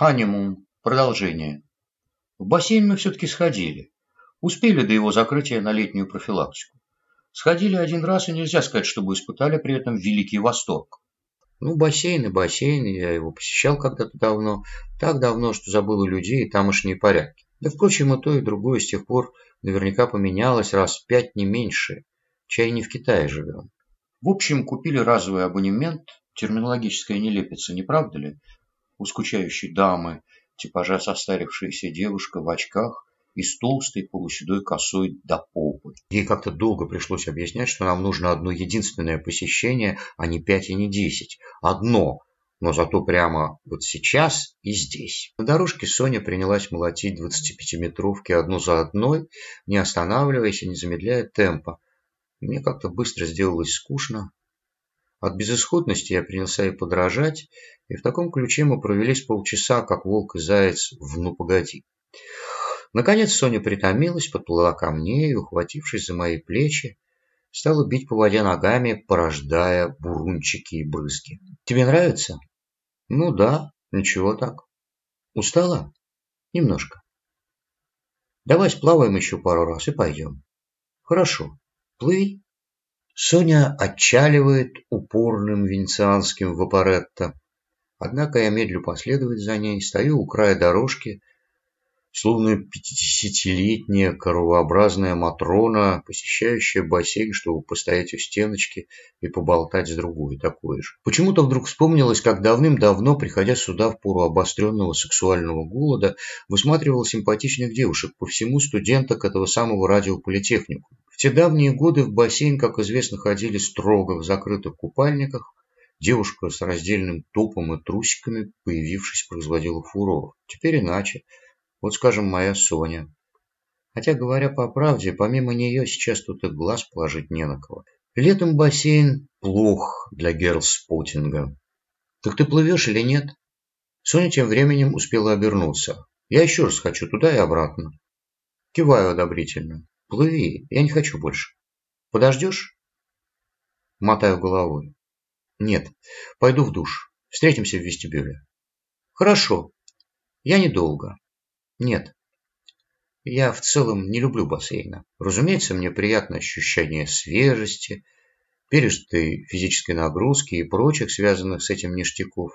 Ханимун. Продолжение. В бассейн мы все-таки сходили. Успели до его закрытия на летнюю профилактику. Сходили один раз, и нельзя сказать, чтобы испытали при этом великий восторг. Ну, бассейн и бассейн, я его посещал когда-то давно. Так давно, что забыл у людей и тамошние порядки. Да, впрочем, и то, и другое с тех пор наверняка поменялось раз в пять, не меньше. Чай не в Китае живем. В общем, купили разовый абонемент. Терминологическая нелепица, не правда ли? У скучающей дамы, типажа состарившаяся девушка в очках и с толстой полуседой косой до попы. Ей как-то долго пришлось объяснять, что нам нужно одно единственное посещение, а не пять и не десять. Одно, но зато прямо вот сейчас и здесь. На дорожке Соня принялась молотить 25-метровки одну за одной, не останавливаясь и не замедляя темпа. Мне как-то быстро сделалось скучно. От безысходности я принялся ей подражать, и в таком ключе мы провели с полчаса, как волк и заяц в «Ну, погоди». Наконец Соня притомилась, подплыла ко мне и, ухватившись за мои плечи, стала бить по воде ногами, порождая бурунчики и брызги. «Тебе нравится?» «Ну да, ничего так». «Устала?» «Немножко». «Давай сплаваем еще пару раз и пойдем». «Хорошо. Плыви». Соня отчаливает упорным венецианским вапоретто. Однако я медлю последовать за ней, стою у края дорожки, словно пятидесятилетняя коровообразная Матрона, посещающая бассейн, чтобы постоять у стеночки и поболтать с другой такой же. Почему-то вдруг вспомнилось, как давным-давно, приходя сюда в пору обостренного сексуального голода, высматривал симпатичных девушек по всему студенток этого самого радиополитехнику. В те давние годы в бассейн, как известно, ходили строго в закрытых купальниках, Девушка с раздельным топом и трусиками, появившись, производила фурор. Теперь иначе. Вот, скажем, моя Соня. Хотя, говоря по правде, помимо нее сейчас тут и глаз положить не на кого. Летом бассейн плох для герлспотинга. Так ты плывешь или нет? Соня тем временем успела обернуться. Я еще раз хочу туда и обратно. Киваю одобрительно. Плыви, я не хочу больше. Подождешь? Мотаю головой. Нет, пойду в душ. Встретимся в вестибюле. Хорошо. Я недолго. Нет. Я в целом не люблю бассейна. Разумеется, мне приятно ощущение свежести, пережитой физической нагрузки и прочих, связанных с этим ништяков.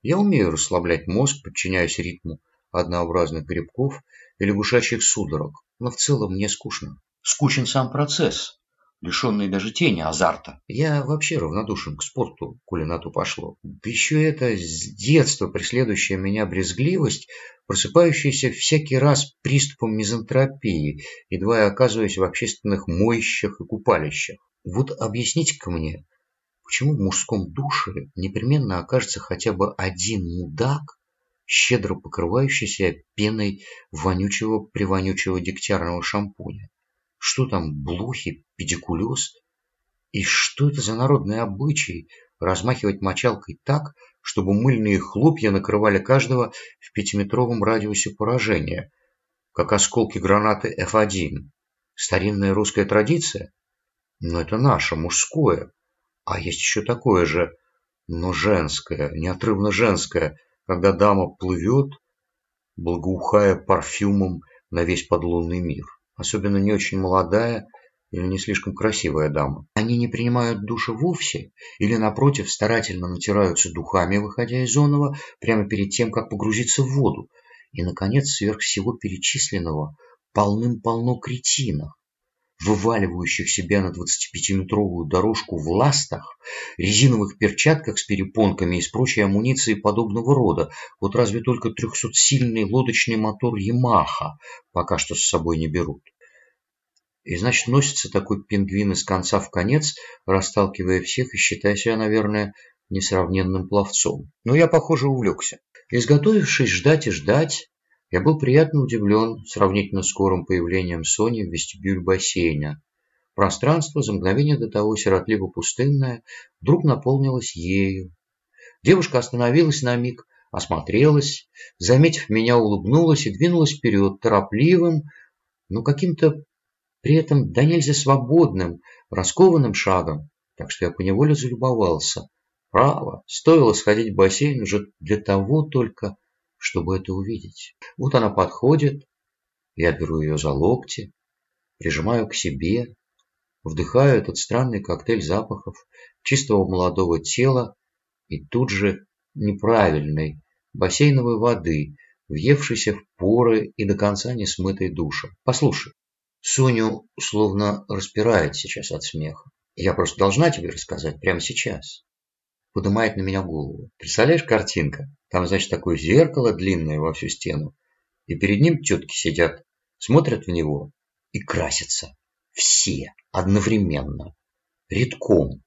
Я умею расслаблять мозг, подчиняясь ритму однообразных грибков или лягушачьих судорог, но в целом мне скучно. Скучен сам процесс лишенный даже тени азарта. Я вообще равнодушен к спорту, коли на то пошло. Да еще это с детства преследующая меня брезгливость, просыпающаяся всякий раз приступом мизантропии, едва я оказываюсь в общественных моищах и купалищах. Вот объясните-ка мне, почему в мужском душе непременно окажется хотя бы один мудак, щедро покрывающийся пеной вонючего-привонючего дегтярного шампуня? Что там, блохи, педикулез? И что это за народный обычай размахивать мочалкой так, чтобы мыльные хлопья накрывали каждого в пятиметровом радиусе поражения, как осколки гранаты F1? Старинная русская традиция? Но это наше, мужское. А есть еще такое же, но женское, неотрывно женское, когда дама плывет, благоухая парфюмом на весь подлунный мир особенно не очень молодая или не слишком красивая дама. Они не принимают душа вовсе или, напротив, старательно натираются духами, выходя из зонова, прямо перед тем, как погрузиться в воду. И, наконец, сверх всего перечисленного полным-полно кретинов, вываливающих себя на 25-метровую дорожку в ластах, резиновых перчатках с перепонками и с прочей амуницией подобного рода. Вот разве только трехсотсильный лодочный мотор «Ямаха» пока что с собой не берут. И значит, носится такой пингвин из конца в конец, расталкивая всех и считая себя, наверное, несравненным пловцом. Но я, похоже, увлекся. Изготовившись ждать и ждать, я был приятно удивлен сравнительно скорым появлением Сони в вестибюль бассейна. Пространство, за мгновение до того сиротливо пустынное, вдруг наполнилось ею. Девушка остановилась на миг, осмотрелась, заметив меня, улыбнулась и двинулась вперед торопливым, но каким-то при этом да нельзя свободным, раскованным шагом, так что я поневоле залюбовался. Право, стоило сходить в бассейн уже для того только, чтобы это увидеть. Вот она подходит, я беру ее за локти, прижимаю к себе, вдыхаю этот странный коктейль запахов чистого молодого тела и тут же неправильной бассейновой воды, въевшейся в поры и до конца не смытой душа. Послушай, Соню словно распирает сейчас от смеха. Я просто должна тебе рассказать прямо сейчас. Поднимает на меня голову. Представляешь, картинка? Там, значит, такое зеркало длинное во всю стену. И перед ним тетки сидят, смотрят в него и красятся. Все одновременно. Редком.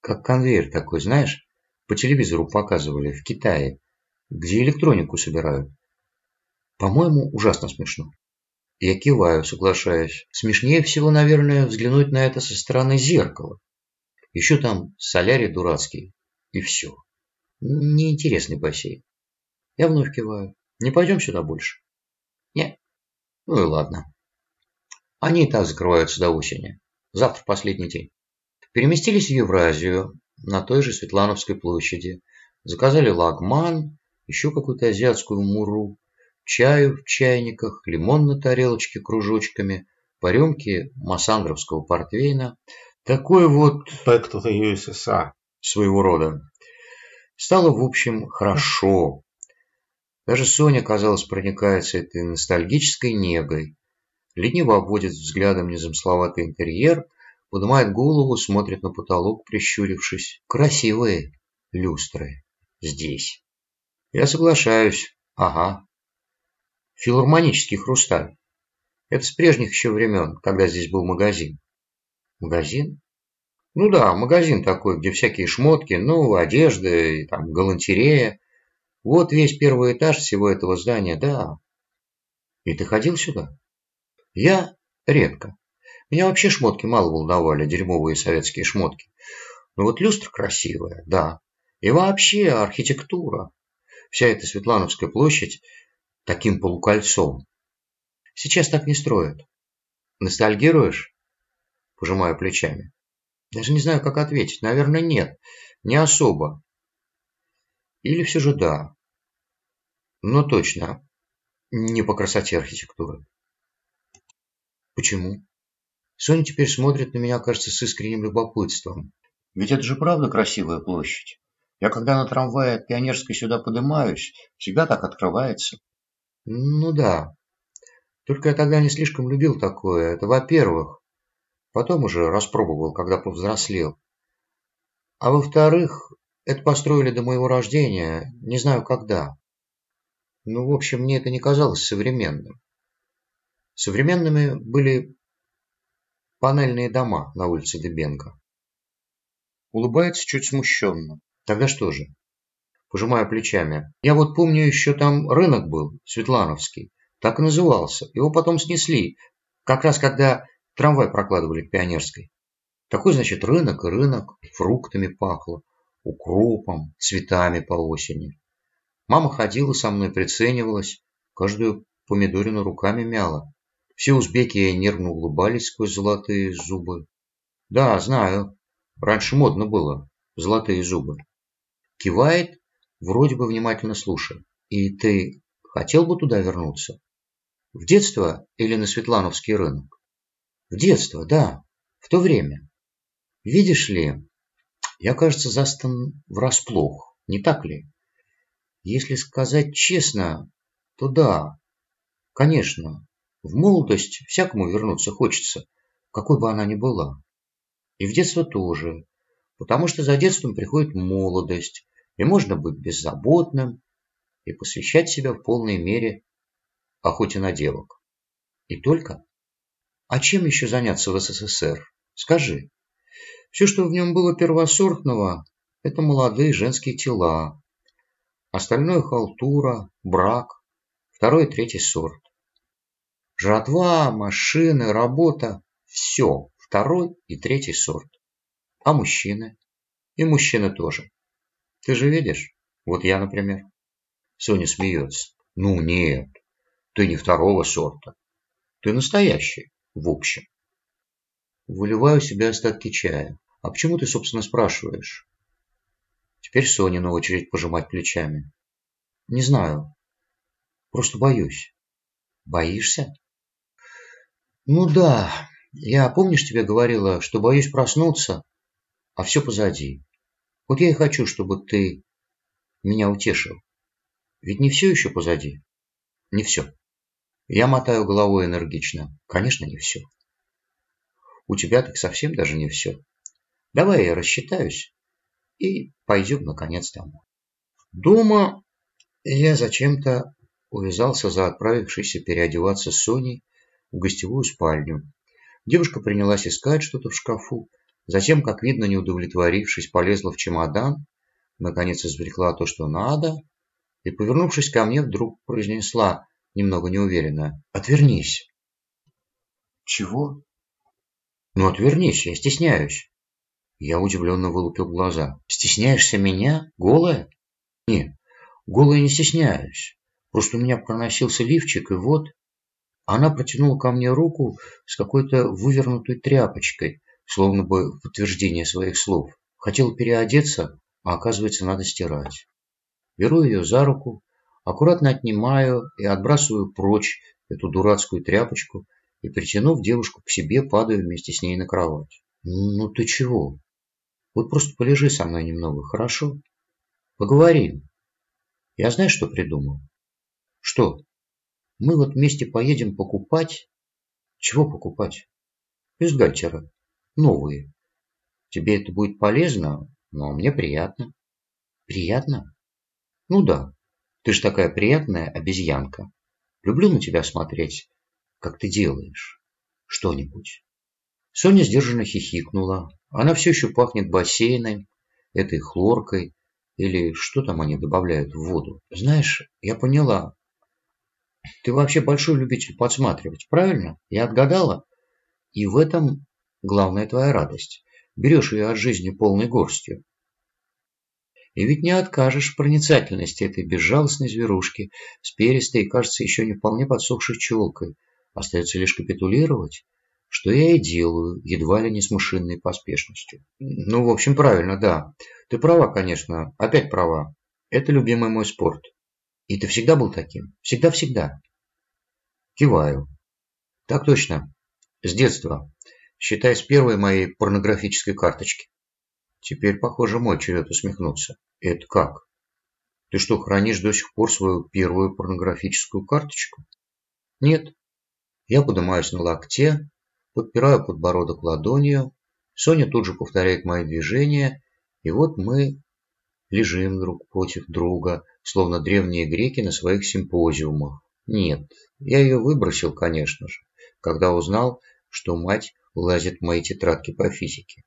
Как конвейер такой, знаешь, по телевизору показывали в Китае, где электронику собирают. По-моему, ужасно смешно. Я киваю, соглашаясь. Смешнее всего, наверное, взглянуть на это со стороны зеркала. Еще там солярий дурацкий. И все. Неинтересный бассейн. Я вновь киваю. Не пойдем сюда больше? Не. Ну и ладно. Они и так закрываются до осени. Завтра последний день. Переместились в Евразию, на той же Светлановской площади. Заказали лагман, еще какую-то азиатскую муру чаю в чайниках, лимон на тарелочке кружочками, по рюмке массандровского портвейна. Такой вот... The USSR. Своего рода. Стало, в общем, хорошо. Даже Соня, казалось, проникается этой ностальгической негой. Лениво обводит взглядом незамысловатый интерьер, поднимает голову, смотрит на потолок, прищурившись. Красивые люстры здесь. Я соглашаюсь. Ага, Филармонический хрусталь. Это с прежних еще времен, когда здесь был магазин. Магазин? Ну да, магазин такой, где всякие шмотки, ну, одежда, и там галантерея. Вот весь первый этаж всего этого здания, да. И ты ходил сюда? Я редко. Меня вообще шмотки мало волновали, дерьмовые советские шмотки. Но вот люстра красивая, да. И вообще архитектура. Вся эта Светлановская площадь таким полукольцом. Сейчас так не строят. Ностальгируешь? Пожимаю плечами. Даже не знаю, как ответить. Наверное, нет. Не особо. Или все же да. Но точно. Не по красоте архитектуры. Почему? Соня теперь смотрит на меня, кажется, с искренним любопытством. Ведь это же правда красивая площадь. Я когда на трамвае от Пионерской сюда поднимаюсь, всегда так открывается. Ну да. Только я тогда не слишком любил такое. Это во-первых. Потом уже распробовал, когда повзрослел. А во-вторых, это построили до моего рождения, не знаю когда. Ну, в общем, мне это не казалось современным. Современными были панельные дома на улице Дебенко. Улыбается чуть смущенно. Тогда что же? Пожимая плечами. Я вот помню, еще там рынок был, Светлановский. Так и назывался. Его потом снесли, как раз когда трамвай прокладывали к Пионерской. Такой, значит, рынок рынок, фруктами пахло, укропом, цветами по осени. Мама ходила со мной, приценивалась, каждую помидорину руками мяла. Все узбеки нервно улыбались сквозь золотые зубы. Да, знаю, раньше модно было, золотые зубы. Кивает вроде бы внимательно слушая. «И ты хотел бы туда вернуться? В детство или на Светлановский рынок?» «В детство, да, в то время. Видишь ли, я, кажется, застан врасплох, не так ли? Если сказать честно, то да, конечно, в молодость всякому вернуться хочется, какой бы она ни была. И в детство тоже, потому что за детством приходит молодость, и можно быть беззаботным и посвящать себя в полной мере охоте на девок. И только? А чем еще заняться в СССР? Скажи. Все, что в нем было первосортного, это молодые женские тела. Остальное халтура, брак, второй и третий сорт. Жратва, машины, работа – все второй и третий сорт. А мужчины? И мужчины тоже. Ты же видишь? Вот я, например. Соня смеется. Ну нет, ты не второго сорта. Ты настоящий, в общем. Выливаю себе остатки чая. А почему ты, собственно, спрашиваешь? Теперь Соня на очередь пожимать плечами. Не знаю. Просто боюсь. Боишься? Ну да. Я, помнишь, тебе говорила, что боюсь проснуться, а все позади. Вот я и хочу, чтобы ты меня утешил. Ведь не все еще позади. Не все. Я мотаю головой энергично. Конечно, не все. У тебя так совсем даже не все. Давай я рассчитаюсь и пойдем, наконец, домой. Дома я зачем-то увязался за отправившейся переодеваться Соней в гостевую спальню. Девушка принялась искать что-то в шкафу, затем, как видно, не удовлетворившись, полезла в чемодан, наконец извлекла то, что надо, и, повернувшись ко мне, вдруг произнесла, немного неуверенно, «Отвернись». «Чего?» «Ну, отвернись, я стесняюсь». Я удивленно вылупил глаза. «Стесняешься меня? Голая?» «Нет, голая не стесняюсь. Просто у меня проносился лифчик, и вот...» Она протянула ко мне руку с какой-то вывернутой тряпочкой, словно бы в подтверждение своих слов. Хотела переодеться, а оказывается, надо стирать. Беру ее за руку, аккуратно отнимаю и отбрасываю прочь эту дурацкую тряпочку и, притянув девушку к себе, падаю вместе с ней на кровать. «Ну ты чего? Вот просто полежи со мной немного, хорошо? Поговорим. Я знаешь, что придумал? Что? Мы вот вместе поедем покупать... Чего покупать? Бюстгальтера. Новые. Тебе это будет полезно, но мне приятно. Приятно? Ну да. Ты же такая приятная обезьянка. Люблю на тебя смотреть, как ты делаешь что-нибудь. Соня сдержанно хихикнула. Она все еще пахнет бассейном, этой хлоркой, или что там они добавляют в воду. Знаешь, я поняла. Ты вообще большой любитель подсматривать, правильно? Я отгадала? И в этом главная твоя радость. Берешь ее от жизни полной горстью. И ведь не откажешь проницательности этой безжалостной зверушки с перистой и, кажется, еще не вполне подсохшей челкой. Остается лишь капитулировать, что я и делаю, едва ли не с мышиной поспешностью. Ну, в общем, правильно, да. Ты права, конечно, опять права. Это любимый мой спорт. И ты всегда был таким? Всегда-всегда. Киваю. Так точно. С детства. Считай, с первой моей порнографической карточки. Теперь, похоже, мой черед усмехнуться. Это как? Ты что, хранишь до сих пор свою первую порнографическую карточку? Нет. Я поднимаюсь на локте, подпираю подбородок ладонью. Соня тут же повторяет мои движения. И вот мы лежим друг против друга, словно древние греки на своих симпозиумах. Нет, я ее выбросил, конечно же, когда узнал, что мать лазит в мои тетрадки по физике.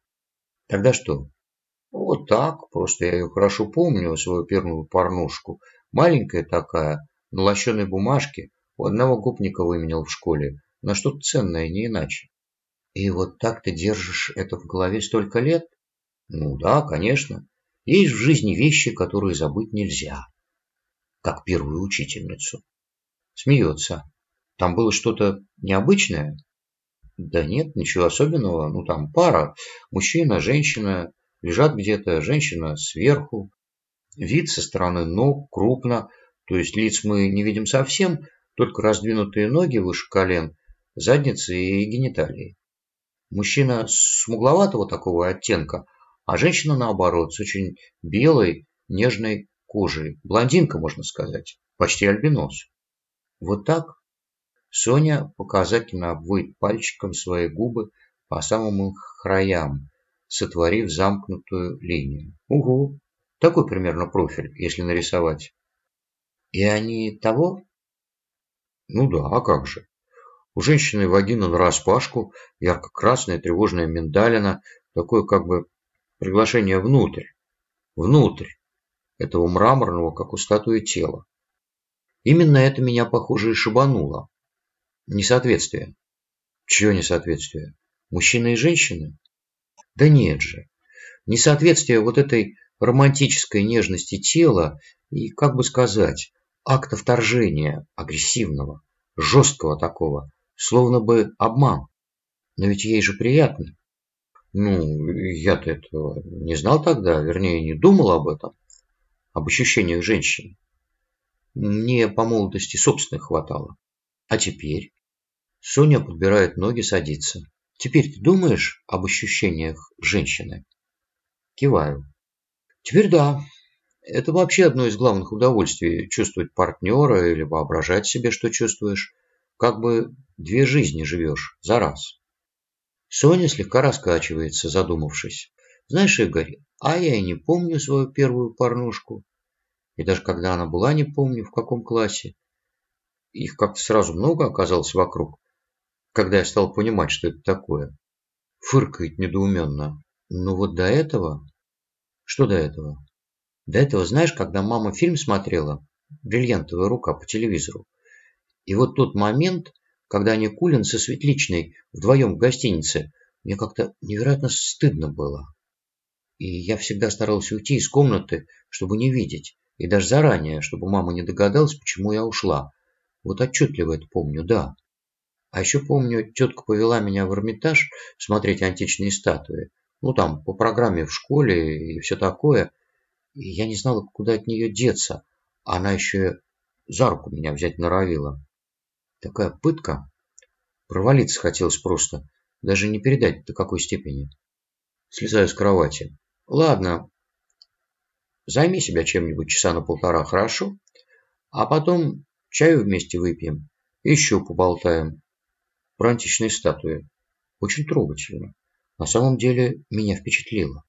Тогда что, вот так, просто я ее хорошо помню, свою первую порнушку. Маленькая такая, на лощеной бумажке, у одного гопника выменял в школе, на что-то ценное, не иначе. И вот так ты держишь это в голове столько лет? Ну да, конечно. Есть в жизни вещи, которые забыть нельзя. Как первую учительницу. Смеется. Там было что-то необычное? Да нет, ничего особенного. Ну там пара, мужчина, женщина, Лежат где-то, женщина сверху. Вид со стороны ног крупно, то есть лиц мы не видим совсем, только раздвинутые ноги выше колен, задницы и гениталии. Мужчина смугловатого такого оттенка, а женщина наоборот, с очень белой, нежной кожей. Блондинка, можно сказать, почти альбинос. Вот так Соня показательно обводит пальчиком свои губы по самым их краям, сотворив замкнутую линию. Угу, такой примерно профиль, если нарисовать. И они того? Ну да, а как же. У женщины вагина нараспашку, ярко-красная тревожная миндалина, такое как бы приглашение внутрь, внутрь этого мраморного, как у статуи тела. Именно это меня, похоже, и шибануло. Несоответствие. Чье несоответствие? Мужчины и женщины? Да нет же. Несоответствие вот этой романтической нежности тела и, как бы сказать, акта вторжения агрессивного, жесткого такого, словно бы обман. Но ведь ей же приятно. Ну, я-то этого не знал тогда, вернее, не думал об этом, об ощущениях женщины. Мне по молодости собственных хватало. А теперь? Соня подбирает ноги, садится. Теперь ты думаешь об ощущениях женщины? Киваю. Теперь да. Это вообще одно из главных удовольствий – чувствовать партнера или воображать себе, что чувствуешь. Как бы две жизни живешь за раз. Соня слегка раскачивается, задумавшись. Знаешь, Игорь, а я и не помню свою первую порнушку. И даже когда она была, не помню, в каком классе. Их как-то сразу много оказалось вокруг, когда я стал понимать, что это такое. Фыркает недоуменно. Ну вот до этого... Что до этого? До этого, знаешь, когда мама фильм смотрела, «Бриллиантовая рука» по телевизору, и вот тот момент, когда Никулин со Светличной вдвоем в гостинице, мне как-то невероятно стыдно было. И я всегда старался уйти из комнаты, чтобы не видеть, и даже заранее, чтобы мама не догадалась, почему я ушла. Вот отчетливо это помню, да. А еще помню, тетка повела меня в Эрмитаж смотреть античные статуи. Ну, там, по программе в школе и все такое. И я не знала, куда от нее деться. Она еще за руку меня взять норовила. Такая пытка. Провалиться хотелось просто. Даже не передать до какой степени. Слезаю с кровати. Ладно, займи себя чем-нибудь часа на полтора, хорошо? А потом чаю вместе выпьем. еще поболтаем. Про статуи. Очень трогательно. На самом деле меня впечатлило.